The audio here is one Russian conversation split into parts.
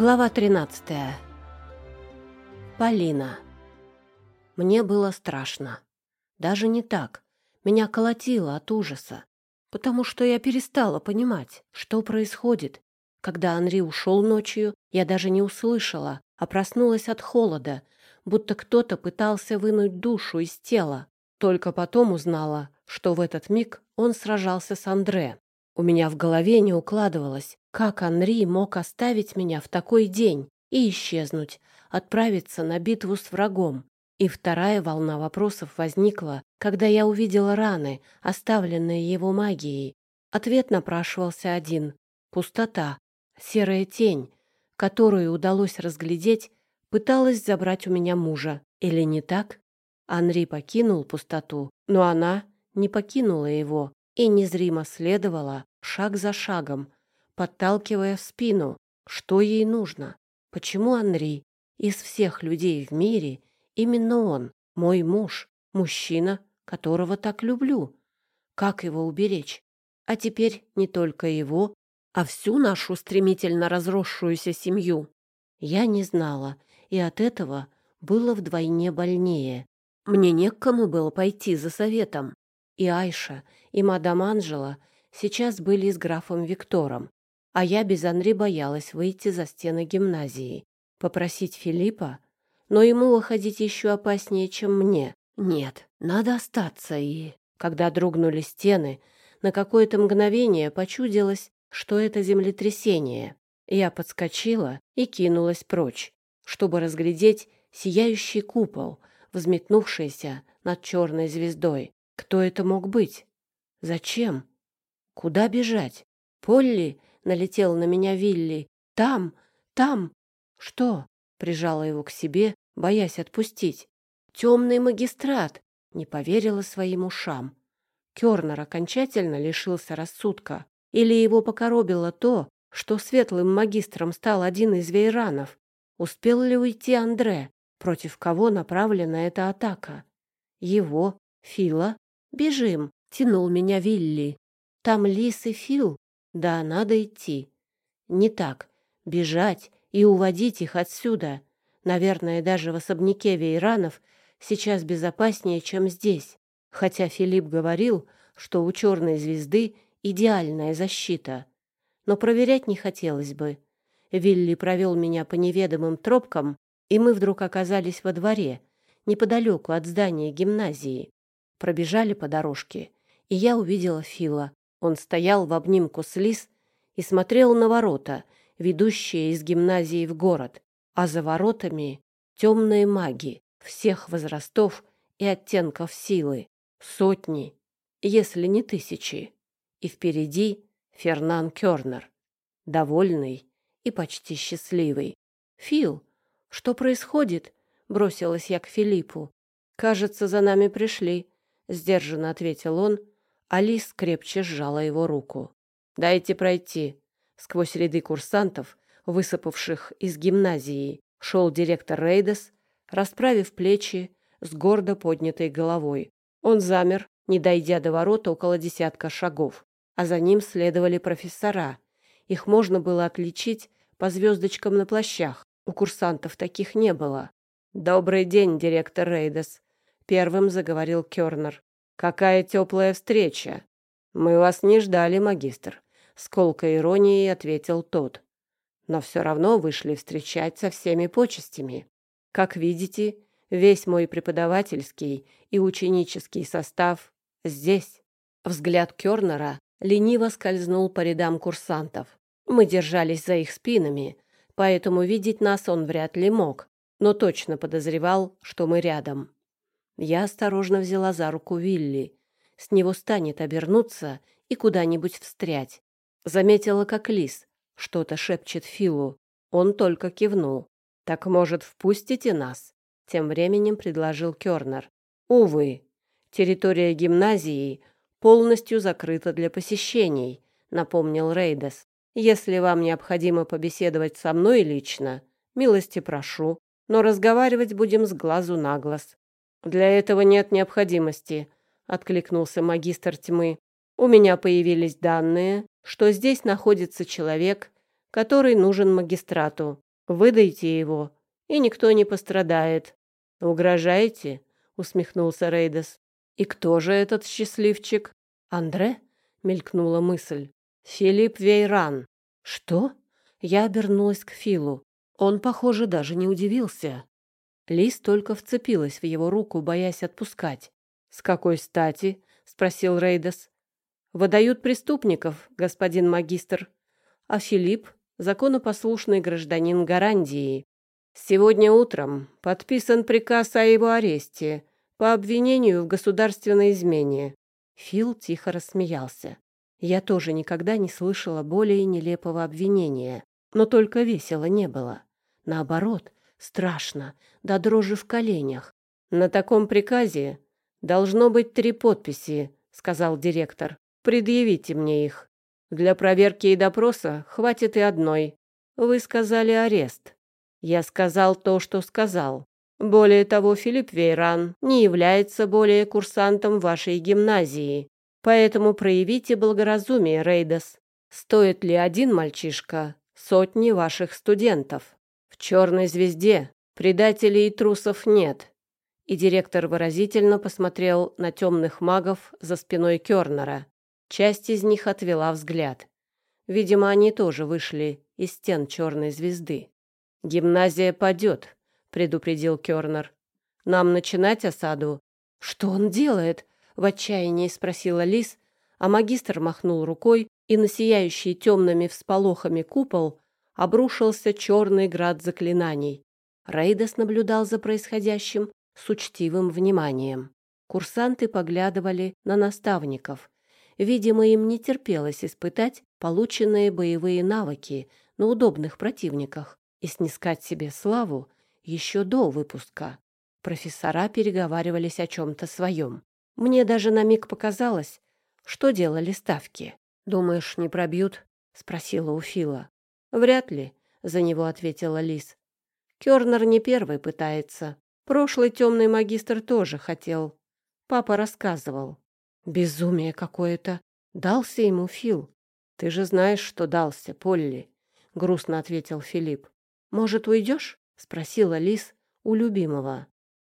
Глава 13. Полина. Мне было страшно. Даже не так. Меня колотило от ужаса, потому что я перестала понимать, что происходит. Когда Анри ушел ночью, я даже не услышала, а проснулась от холода, будто кто-то пытался вынуть душу из тела. Только потом узнала, что в этот миг он сражался с Андре. У меня в голове не укладывалось, как Анри мог оставить меня в такой день и исчезнуть, отправиться на битву с врагом. И вторая волна вопросов возникла, когда я увидела раны, оставленные его магией. Ответ напрашивался один — пустота, серая тень, которую удалось разглядеть, пыталась забрать у меня мужа. Или не так? Анри покинул пустоту, но она не покинула его и незримо следовала шаг за шагом, подталкивая в спину, что ей нужно. Почему Анри из всех людей в мире именно он, мой муж, мужчина, которого так люблю? Как его уберечь? А теперь не только его, а всю нашу стремительно разросшуюся семью. Я не знала, и от этого было вдвойне больнее. Мне не к кому было пойти за советом. И Айша, и мадам Анжела сейчас были с графом Виктором, а я без Анри боялась выйти за стены гимназии, попросить Филиппа, но ему выходить еще опаснее, чем мне. Нет, надо остаться и... Когда дрогнули стены, на какое-то мгновение почудилось, что это землетрясение. Я подскочила и кинулась прочь, чтобы разглядеть сияющий купол, взметнувшийся над черной звездой. Кто это мог быть? Зачем? Куда бежать? Полли налетел на меня Вилли. Там, там. Что? Прижала его к себе, боясь отпустить. Темный магистрат. Не поверила своим ушам. Кернер окончательно лишился рассудка. Или его покоробило то, что светлым магистром стал один из вейранов. Успел ли уйти Андре? Против кого направлена эта атака? Его? Фила? Бежим, тянул меня Вилли. Там Лис и Фил. Да, надо идти. Не так. Бежать и уводить их отсюда. Наверное, даже в особняке Вейранов сейчас безопаснее, чем здесь. Хотя Филипп говорил, что у черной звезды идеальная защита. Но проверять не хотелось бы. Вилли провел меня по неведомым тропкам, и мы вдруг оказались во дворе, неподалеку от здания гимназии. Пробежали по дорожке, и я увидела Фила. Он стоял в обнимку с Лис и смотрел на ворота, ведущие из гимназии в город, а за воротами темные маги всех возрастов и оттенков силы, сотни, если не тысячи. И впереди Фернан Кёрнер, довольный и почти счастливый. «Фил, что происходит?» — бросилась я к Филиппу. «Кажется, за нами пришли», — сдержанно ответил он, Алис крепче сжала его руку. «Дайте пройти». Сквозь ряды курсантов, высыпавших из гимназии, шел директор Рейдес, расправив плечи с гордо поднятой головой. Он замер, не дойдя до ворот около десятка шагов, а за ним следовали профессора. Их можно было отличить по звездочкам на плащах. У курсантов таких не было. «Добрый день, директор Рейдес», — первым заговорил Кёрнер. Какая теплая встреча! Мы вас не ждали, магистр, с колкой иронией ответил тот. Но все равно вышли встречать со всеми почестями. Как видите, весь мой преподавательский и ученический состав здесь. Взгляд Кёрнера лениво скользнул по рядам курсантов. Мы держались за их спинами, поэтому видеть нас он вряд ли мог, но точно подозревал, что мы рядом. Я осторожно взяла за руку Вилли. С него станет обернуться и куда-нибудь встрять. Заметила, как лис что-то шепчет Филу. Он только кивнул. «Так, может, впустите нас?» Тем временем предложил Кёрнер. «Увы, территория гимназии полностью закрыта для посещений», напомнил Рейдес. «Если вам необходимо побеседовать со мной лично, милости прошу, но разговаривать будем с глазу на глаз. «Для этого нет необходимости», — откликнулся магистр тьмы. «У меня появились данные, что здесь находится человек, который нужен магистрату. Выдайте его, и никто не пострадает. Угрожаете? усмехнулся Рейдес. И кто же этот счастливчик? Андре? мелькнула мысль. Филипп Вейран. Что? Я обернулась к Филу. Он, похоже, даже не удивился. Лис только вцепилась в его руку, боясь отпускать. «С какой стати?» — спросил Рейдес. «Выдают преступников, господин магистр. А Филипп — законопослушный гражданин Гарандии. Сегодня утром подписан приказ о его аресте по обвинению в государственной измене». Фил тихо рассмеялся. Я тоже никогда не слышала более нелепого обвинения, но только весело не было. Наоборот, страшно, до дрожи в коленях. На таком приказе должно быть три подписи, сказал директор. Предъявите мне их. Для проверки и допроса хватит и одной. Вы сказали арест. Я сказал то, что сказал. Более того, Филипп Вейран не является более курсантом вашей гимназии. Поэтому проявите благоразумие, Рейдас. Стоит ли один мальчишка сотни ваших студентов? В черной звезде предателей и трусов нет. И директор выразительно посмотрел на темных магов за спиной Кернера. Часть из них отвела взгляд. Видимо, они тоже вышли из стен черной звезды. «Гимназия падет», — предупредил Кернер. «Нам начинать осаду?» «Что он делает?» в отчаянии спросила Лис, а магистр махнул рукой, и на сияющий темными всполохами купол обрушился черный град заклинаний. Рейдас наблюдал за происходящим с учтивым вниманием. Курсанты поглядывали на наставников. Видимо, им не терпелось испытать полученные боевые навыки на удобных противниках и снискать себе славу еще до выпуска. Профессора переговаривались о чем-то своем. Мне даже на миг показалось, что делали ставки. «Думаешь, не пробьют?» — спросила у Фила. «Вряд ли», — за него ответила Лис. «Кёрнер не первый пытается. Прошлый темный магистр тоже хотел. Папа рассказывал». «Безумие какое-то. Дался ему Фил. Ты же знаешь, что дался, Полли», — грустно ответил Филипп. «Может, уйдешь?» — спросила Лис у любимого.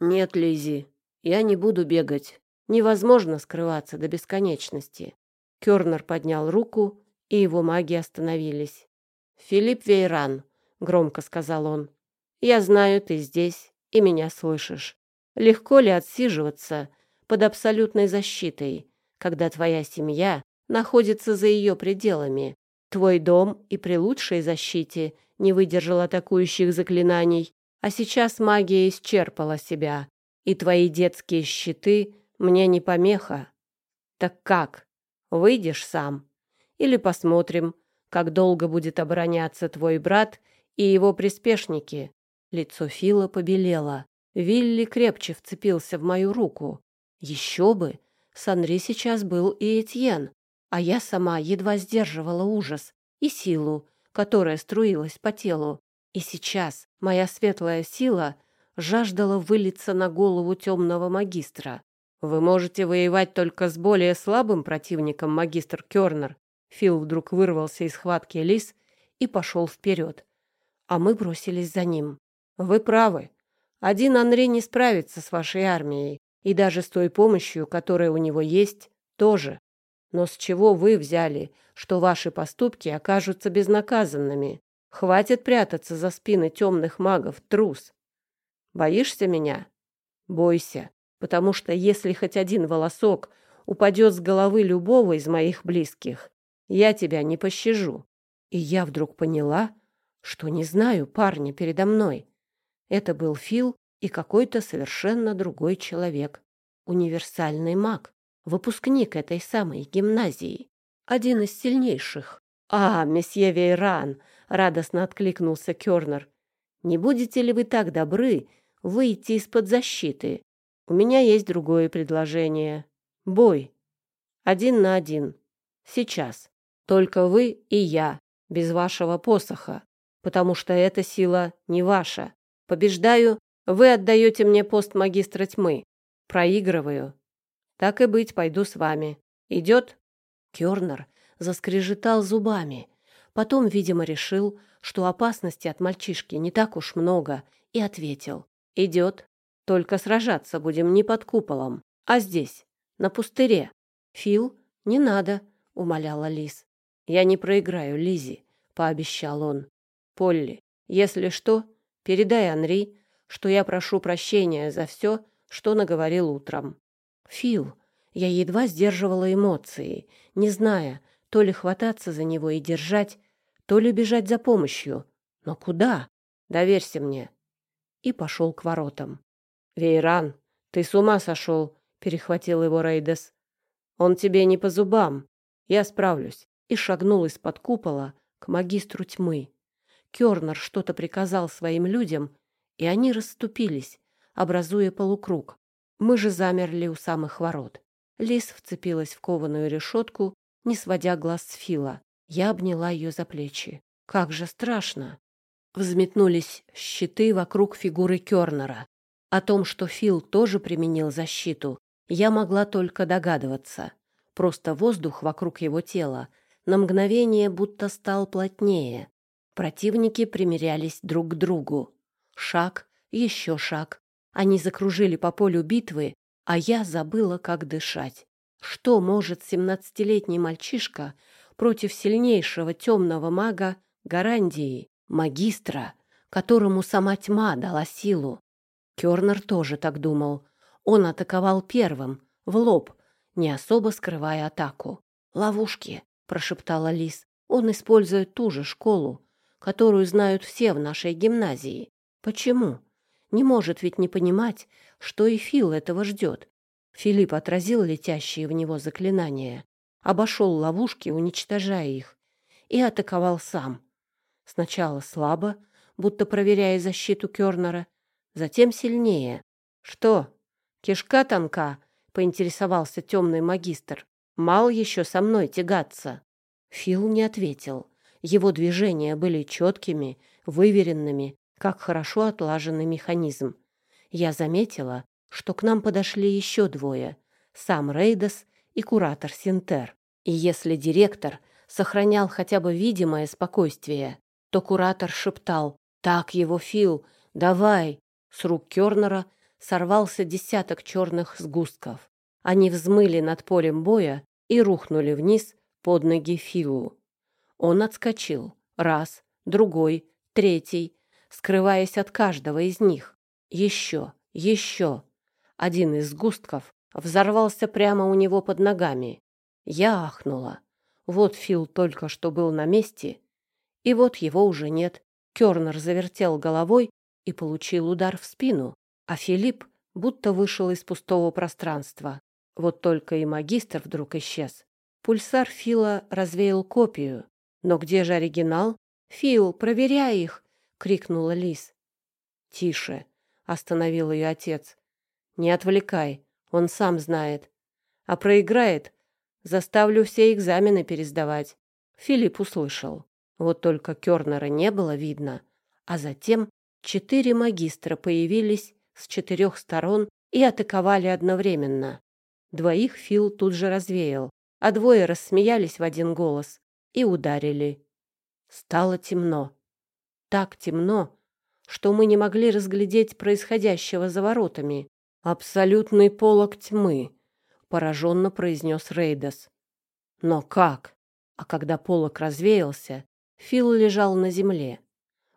«Нет, Лизи, я не буду бегать. Невозможно скрываться до бесконечности. Кёрнер поднял руку, и его маги остановились. «Филипп Вейран», — громко сказал он, — «я знаю, ты здесь и меня слышишь. Легко ли отсиживаться под абсолютной защитой, когда твоя семья находится за ее пределами? Твой дом и при лучшей защите не выдержал атакующих заклинаний, а сейчас магия исчерпала себя, и твои детские щиты мне не помеха. Так как? Выйдешь сам? Или посмотрим, как долго будет обороняться твой брат и его приспешники?» Лицо Фила побелело. Вилли крепче вцепился в мою руку. Еще бы! С сейчас был и Этьен, а я сама едва сдерживала ужас и силу, которая струилась по телу. И сейчас моя светлая сила жаждала вылиться на голову темного магистра. Вы можете воевать только с более слабым противником, магистр Кёрнер. Фил вдруг вырвался из схватки Лис и пошел вперед. А мы бросились за ним. Вы правы. Один Анри не справится с вашей армией, и даже с той помощью, которая у него есть, тоже. Но с чего вы взяли, что ваши поступки окажутся безнаказанными? Хватит прятаться за спины темных магов, трус. Боишься меня? Бойся потому что если хоть один волосок упадет с головы любого из моих близких, я тебя не пощажу. И я вдруг поняла, что не знаю парня передо мной. Это был Фил и какой-то совершенно другой человек. Универсальный маг, выпускник этой самой гимназии, один из сильнейших. «А, месье Вейран!» — радостно откликнулся Кёрнер. «Не будете ли вы так добры выйти из-под защиты? У меня есть другое предложение. Бой. Один на один. Сейчас. Только вы и я, без вашего посоха, потому что эта сила не ваша. Побеждаю, вы отдаете мне пост магистра тьмы. Проигрываю. Так и быть, пойду с вами. Идет?» Кёрнер заскрежетал зубами. Потом, видимо, решил, что опасности от мальчишки не так уж много, и ответил. «Идет. Только сражаться будем не под куполом, а здесь, на пустыре». «Фил, не надо», — умоляла Лиз. «Я не проиграю, Лизи», — пообещал он. «Полли, если что, передай Анри, что я прошу прощения за все, что наговорил утром». «Фил», я едва сдерживала эмоции, не зная, то ли хвататься за него и держать, то ли бежать за помощью. Но куда? Доверься мне. И пошел к воротам. «Вейран, ты с ума сошел!» — перехватил его Рейдес. «Он тебе не по зубам. Я справлюсь». И шагнул из-под купола к магистру тьмы. Кернер что-то приказал своим людям, и они расступились, образуя полукруг. Мы же замерли у самых ворот. Лис вцепилась в кованую решетку, не сводя глаз с Фила. Я обняла ее за плечи. Как же страшно! Взметнулись щиты вокруг фигуры Кернера. О том, что Фил тоже применил защиту, я могла только догадываться. Просто воздух вокруг его тела на мгновение будто стал плотнее. Противники примерялись друг к другу. Шаг, еще шаг. Они закружили по полю битвы, а я забыла, как дышать. Что может семнадцатилетний мальчишка против сильнейшего темного мага Гарандии, магистра, которому сама тьма дала силу? Кернер тоже так думал. Он атаковал первым, в лоб, не особо скрывая атаку. «Ловушки», — прошептала Лис. «Он использует ту же школу, которую знают все в нашей гимназии. Почему? Не может ведь не понимать, что и Фил этого ждет. Филипп отразил летящие в него заклинания, обошел ловушки, уничтожая их, и атаковал сам. Сначала слабо, будто проверяя защиту Кернера, затем сильнее. «Что, кишка тонка?» — поинтересовался темный магистр. «Мал еще со мной тягаться». Фил не ответил. Его движения были четкими, выверенными, как хорошо отлаженный механизм. Я заметила, что к нам подошли еще двое — сам Рейдас и куратор Синтер. И если директор сохранял хотя бы видимое спокойствие, то куратор шептал «Так его, Фил, давай!» С рук Кернера сорвался десяток черных сгустков. Они взмыли над полем боя и рухнули вниз под ноги Филу. Он отскочил. Раз, другой, третий, скрываясь от каждого из них. Еще, еще. Один из сгустков взорвался прямо у него под ногами. Я ахнула. Вот Фил только что был на месте, и вот его уже нет. Кернер завертел головой и получил удар в спину, а Филипп будто вышел из пустого пространства. Вот только и магистр вдруг исчез. Пульсар Фила развеял копию. Но где же оригинал? «Фил, проверяй их!» — крикнула Лис. «Тише!» — остановил ее отец. «Не отвлекай, он сам знает. А проиграет, заставлю все экзамены пересдавать». Филипп услышал. Вот только Кернера не было видно, а затем Четыре магистра появились с четырех сторон и атаковали одновременно. Двоих Фил тут же развеял, а двое рассмеялись в один голос и ударили. Стало темно. Так темно, что мы не могли разглядеть происходящего за воротами. «Абсолютный полог тьмы», — пораженно произнес Рейдас. «Но как?» А когда полог развеялся, Фил лежал на земле.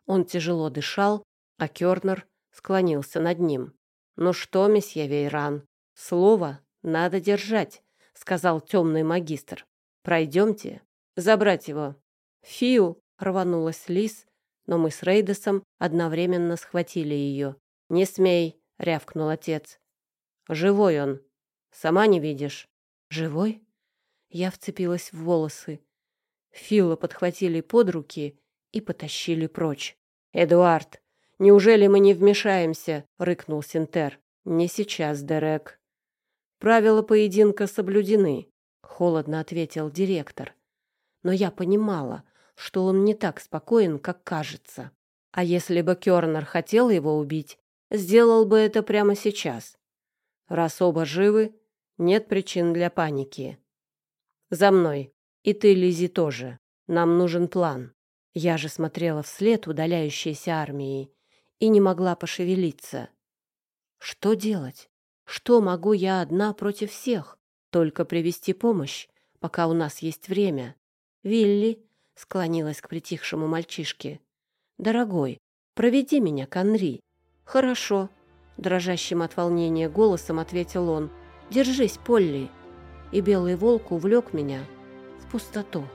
Он тяжело дышал а Кёрнер склонился над ним. «Ну что, месье Вейран, слово надо держать», — сказал темный магистр. «Пройдемте. Забрать его». «Фил!» — рванулась Лис, но мы с Рейдосом одновременно схватили ее. «Не смей!» — рявкнул отец. «Живой он. Сама не видишь». «Живой?» Я вцепилась в волосы. Фила подхватили под руки и потащили прочь. «Эдуард, Неужели мы не вмешаемся?» — рыкнул Синтер. «Не сейчас, Дерек». «Правила поединка соблюдены», — холодно ответил директор. Но я понимала, что он не так спокоен, как кажется. А если бы Кёрнер хотел его убить, сделал бы это прямо сейчас. Раз оба живы, нет причин для паники. «За мной. И ты, Лизи, тоже. Нам нужен план». Я же смотрела вслед удаляющейся армии и не могла пошевелиться. Что делать? Что могу я одна против всех? Только привести помощь, пока у нас есть время. Вилли склонилась к притихшему мальчишке. «Дорогой, проведи меня к Анри». «Хорошо», — дрожащим от волнения голосом ответил он. «Держись, Полли». И белый волк увлек меня в пустоту.